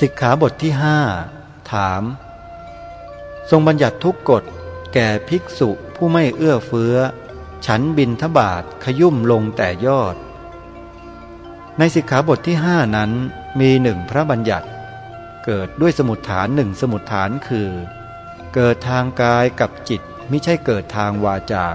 สิกขาบทที่ห้าถาม ทรงบัญญัติทุกกฎแก่ภิกษุผู้ไม่เอื้อเฟื้อ ฉันบินทบาทขยุ่มลงแต่ยอด ในสิกขาบทที่ห้านั้นมีหนึ่งพระบัญญัติ เกิดด้วยสมุดฐานหนึ่งสมุดฐานคือ เกิดทางกายกับจิตไม่ใช่เกิดทางวาจา